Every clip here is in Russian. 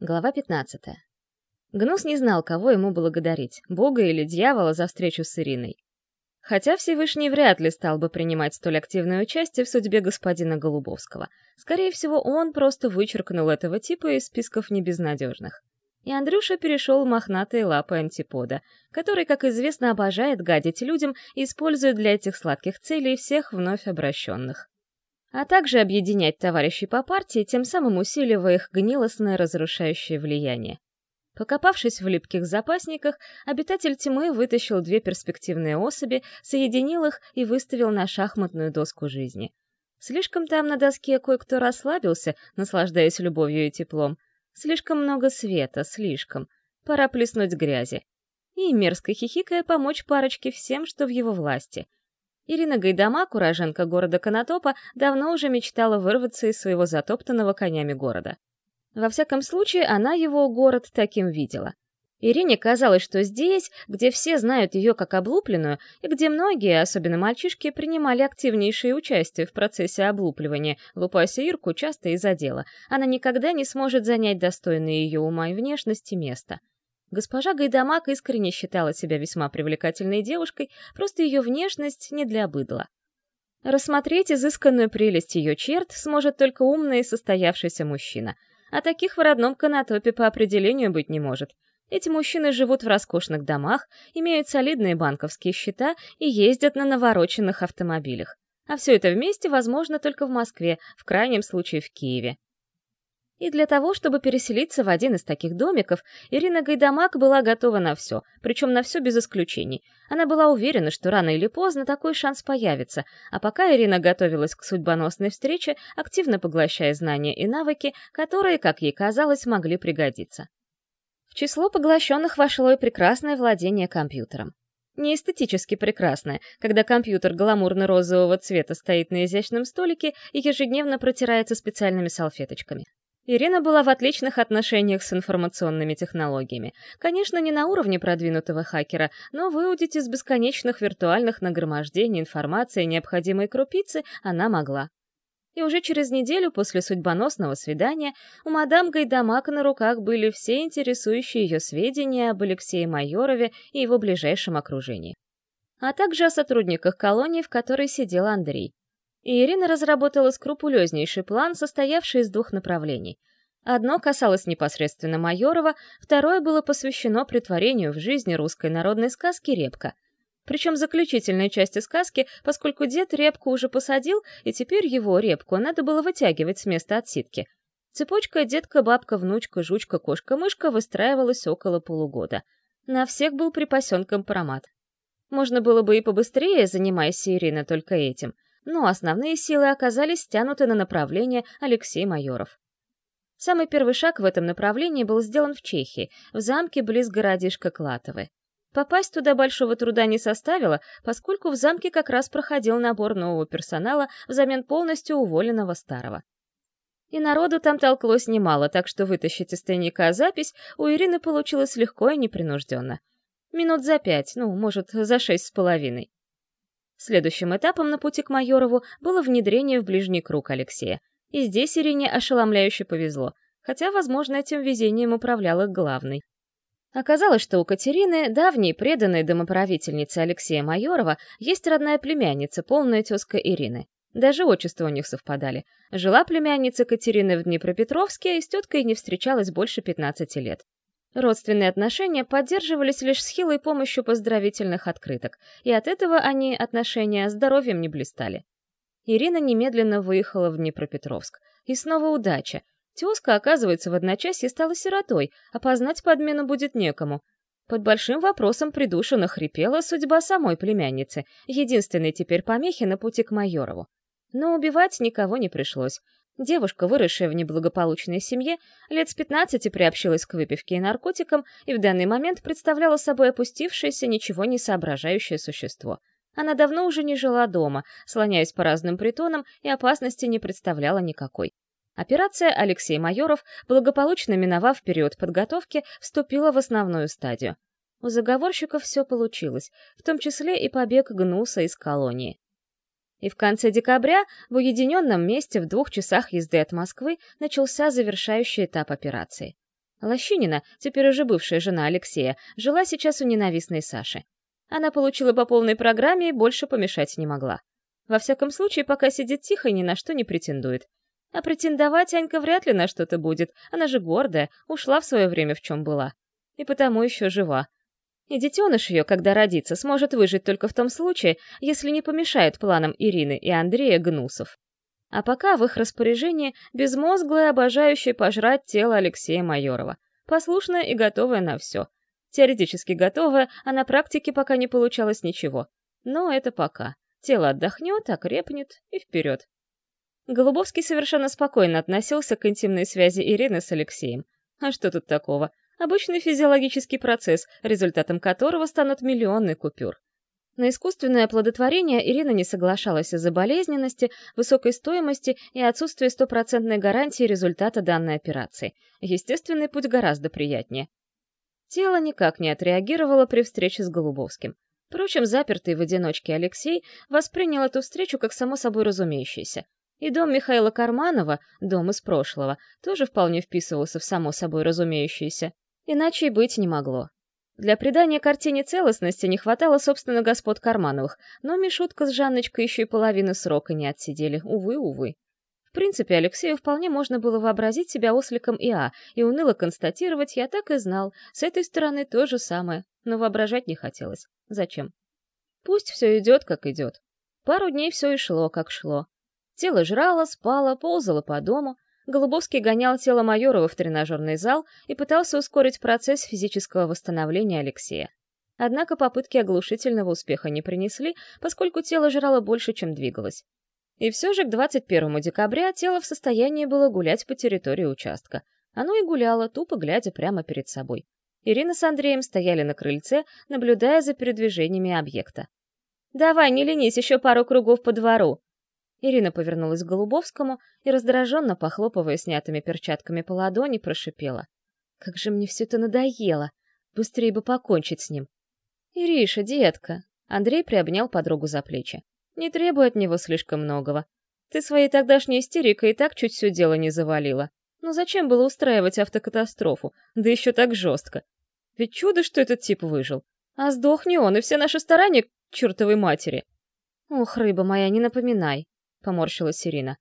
Глава 15. Гнус не знал, кого ему благодарить, бога или дьявола за встречу с Ириной. Хотя Всевышний вряд ли стал бы принимать столь активное участие в судьбе господина Голубовского. Скорее всего, он просто вычеркнул этого типа из списков небезнадежных. И Андрюша перешел в мохнатые лапы антипода, который, как известно, обожает гадить людям и использует для этих сладких целей всех вновь обращенных а также объединять товарищей по партии, тем самым усиливая их гнилостное разрушающее влияние. Покопавшись в липких запасниках, обитатель тьмы вытащил две перспективные особи, соединил их и выставил на шахматную доску жизни. Слишком там на доске кое-кто расслабился, наслаждаясь любовью и теплом. Слишком много света, слишком. Пора плеснуть грязи. И, мерзко хихикая, помочь парочке всем, что в его власти — Ирина Гайдамак, уроженка города Конотопа, давно уже мечтала вырваться из своего затоптанного конями города. Во всяком случае, она его город таким видела. Ирине казалось, что здесь, где все знают ее как облупленную, и где многие, особенно мальчишки, принимали активнейшее участие в процессе облупливания, лупася Ирку часто из-за дела, она никогда не сможет занять достойное ее ума и внешности место — Госпожа Гайдамак искренне считала себя весьма привлекательной девушкой, просто ее внешность не для быдла. Рассмотреть изысканную прелесть ее черт сможет только умный и состоявшийся мужчина, а таких в родном Конотопе по определению быть не может. Эти мужчины живут в роскошных домах, имеют солидные банковские счета и ездят на навороченных автомобилях. А все это вместе возможно только в Москве, в крайнем случае в Киеве. И для того, чтобы переселиться в один из таких домиков, Ирина Гайдамак была готова на все, причем на все без исключений. Она была уверена, что рано или поздно такой шанс появится, а пока Ирина готовилась к судьбоносной встрече, активно поглощая знания и навыки, которые, как ей казалось, могли пригодиться. В число поглощенных вошло и прекрасное владение компьютером. Не эстетически прекрасное, когда компьютер гламурно-розового цвета стоит на изящном столике и ежедневно протирается специальными салфеточками. Ирина была в отличных отношениях с информационными технологиями. Конечно, не на уровне продвинутого хакера, но выудить из бесконечных виртуальных нагромождений информации необходимой крупицы она могла. И уже через неделю после судьбоносного свидания у мадам Гайдамак на руках были все интересующие ее сведения об Алексее Майорове и его ближайшем окружении. А также о сотрудниках колонии, в которой сидел Андрей и Ирина разработала скрупулезнейший план, состоявший из двух направлений. Одно касалось непосредственно Майорова, второе было посвящено притворению в жизни русской народной сказки «Репка». Причем заключительной части сказки, поскольку дед репку уже посадил, и теперь его, репку, надо было вытягивать с места отсидки. Цепочка детка, бабка, внучка, жучка, кошка, мышка выстраивалась около полугода. На всех был припасен компромат. Можно было бы и побыстрее, занимаясь Ирина только этим — но основные силы оказались стянуты на направление Алексей Майоров. Самый первый шаг в этом направлении был сделан в Чехии, в замке близ городишка Клатовы. Попасть туда большого труда не составило, поскольку в замке как раз проходил набор нового персонала взамен полностью уволенного старого. И народу там толклось немало, так что вытащить из тайника запись у Ирины получилось легко и непринужденно. Минут за пять, ну, может, за шесть с половиной. Следующим этапом на пути к Майорову было внедрение в ближний круг Алексея. И здесь Ирине ошеломляюще повезло, хотя, возможно, этим везением управляла главный. Оказалось, что у Катерины, давней преданной домоправительницы Алексея Майорова, есть родная племянница, полная тезка Ирины. Даже отчества у них совпадали. Жила племянница Катерины в Днепропетровске и с теткой не встречалась больше 15 лет. Родственные отношения поддерживались лишь с хилой помощью поздравительных открыток, и от этого они, отношения, здоровьем не блистали. Ирина немедленно выехала в Днепропетровск. И снова удача. Тезка, оказывается, в одночасье стала сиротой, а познать подмену будет некому. Под большим вопросом придушенно хрипела судьба самой племянницы, единственной теперь помехи на пути к Майорову. Но убивать никого не пришлось. Девушка, выросшая в неблагополучной семье, лет с 15 приобщилась к выпивке и наркотикам и в данный момент представляла собой опустившееся, ничего не соображающее существо. Она давно уже не жила дома, слоняясь по разным притонам, и опасности не представляла никакой. Операция Алексей Майоров, благополучно миновав период подготовки, вступила в основную стадию. У заговорщиков все получилось, в том числе и побег Гнуса из колонии. И в конце декабря в уединенном месте в двух часах езды от Москвы начался завершающий этап операции. Лощинина, теперь уже бывшая жена Алексея, жила сейчас у ненавистной Саши. Она получила по полной программе и больше помешать не могла. Во всяком случае, пока сидит тихо и ни на что не претендует. А претендовать Анька вряд ли на что-то будет, она же гордая, ушла в свое время в чем была. И потому еще жива. И детеныш ее, когда родится, сможет выжить только в том случае, если не помешает планам Ирины и Андрея Гнусов. А пока в их распоряжении безмозглое, обожающее пожрать тело Алексея Майорова, послушное и готовое на все. Теоретически готовое, а на практике пока не получалось ничего. Но это пока. Тело отдохнет, окрепнет и вперед. Голубовский совершенно спокойно относился к интимной связи Ирины с Алексеем. А что тут такого? Обычный физиологический процесс, результатом которого станут миллионы купюр. На искусственное оплодотворение Ирина не соглашалась из-за болезненности, высокой стоимости и отсутствия стопроцентной гарантии результата данной операции. Естественный путь гораздо приятнее. Тело никак не отреагировало при встрече с Голубовским. Впрочем, запертый в одиночке Алексей воспринял эту встречу как само собой разумеющееся. И дом Михаила Карманова, дом из прошлого, тоже вполне вписывался в само собой разумеющееся. Иначе и быть не могло. Для придания картине целостности не хватало, собственно, господ Кармановых, но Мишутка с Жанночкой еще и половины срока не отсидели, увы, увы. В принципе, Алексею вполне можно было вообразить себя осликом Иа и уныло констатировать, я так и знал, с этой стороны то же самое, но воображать не хотелось. Зачем? Пусть все идет, как идет. Пару дней все и шло, как шло. Тело жрало, спало, ползало по дому. Голубовский гонял тело Майорова в тренажерный зал и пытался ускорить процесс физического восстановления Алексея. Однако попытки оглушительного успеха не принесли, поскольку тело жрало больше, чем двигалось. И все же к 21 декабря тело в состоянии было гулять по территории участка. Оно и гуляло, тупо глядя прямо перед собой. Ирина с Андреем стояли на крыльце, наблюдая за передвижениями объекта. «Давай, не ленись, еще пару кругов по двору!» Ирина повернулась к Голубовскому и, раздраженно похлопывая снятыми перчатками по ладони, прошипела. «Как же мне все это надоело! Быстрее бы покончить с ним!» «Ириша, детка!» Андрей приобнял подругу за плечи. «Не требуй от него слишком многого. Ты своей тогдашней истерикой и так чуть все дело не завалила. Ну зачем было устраивать автокатастрофу, да еще так жестко? Ведь чудо, что этот тип выжил. А сдохни он, и все наши старания к чертовой матери. Ох, рыба моя, не напоминай, поморщилась Ирина.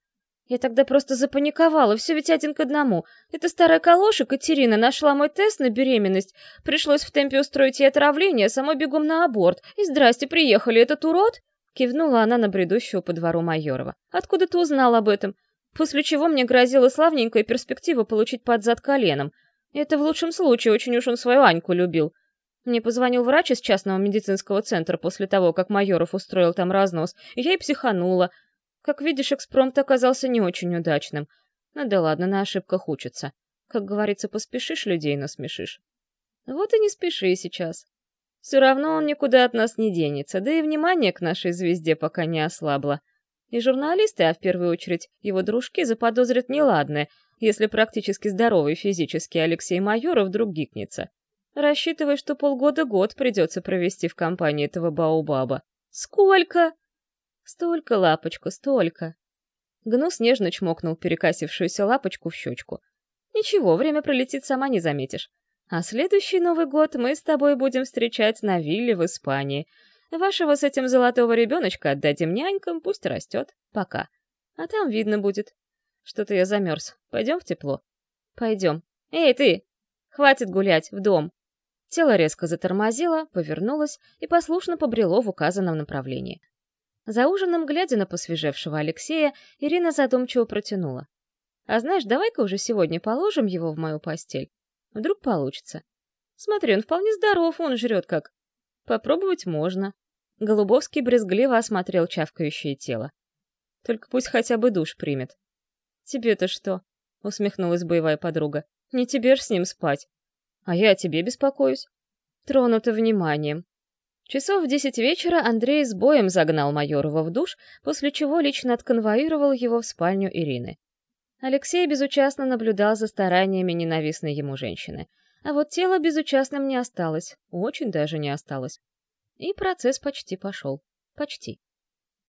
Я тогда просто запаниковала, все ведь один к одному. Эта старая калоша Катерина нашла мой тест на беременность, пришлось в темпе устроить ей отравление, самой бегом на аборт. И здрасте, приехали, этот урод? Кивнула она на бредущего по двору Майорова. Откуда ты узнал об этом? После чего мне грозила славненькая перспектива получить под зад коленом. Это в лучшем случае, очень уж он свою Аньку любил. Мне позвонил врач из частного медицинского центра после того, как Майоров устроил там разнос, и я и психанула. Как видишь, экспромт оказался не очень удачным. Ну да ладно, на ошибках учатся. Как говорится, поспешишь, людей насмешишь. Вот и не спеши сейчас. Все равно он никуда от нас не денется, да и внимание к нашей звезде пока не ослабло. И журналисты, а в первую очередь его дружки, заподозрят неладное, если практически здоровый физически Алексей Майоров вдруг гикнется. Рассчитывай, что полгода-год придется провести в компании этого Баобаба. Сколько? Столько, лапочка, столько. Гнус нежно чмокнул перекосившуюся лапочку в щечку. Ничего, время пролетит, сама не заметишь. А следующий Новый год мы с тобой будем встречать на вилле в Испании — Вашего с этим золотого ребеночка отдадим нянькам, пусть растет. Пока. А там видно будет. Что-то я замерз. Пойдем в тепло? Пойдем. Эй, ты! Хватит гулять, в дом. Тело резко затормозило, повернулось и послушно побрело в указанном направлении. За ужином, глядя на посвежевшего Алексея, Ирина задумчиво протянула. «А знаешь, давай-ка уже сегодня положим его в мою постель. Вдруг получится. Смотри, он вполне здоров, он жрет как... Попробовать можно. Голубовский брезгливо осмотрел чавкающее тело. Только пусть хотя бы душ примет. «Тебе-то что?» — усмехнулась боевая подруга. «Не тебе ж с ним спать. А я о тебе беспокоюсь». Тронуто вниманием. Часов в десять вечера Андрей с боем загнал Майорова в душ, после чего лично отконвоировал его в спальню Ирины. Алексей безучастно наблюдал за стараниями ненавистной ему женщины — а вот тело безучастным не осталось, очень даже не осталось. И процесс почти пошел. Почти.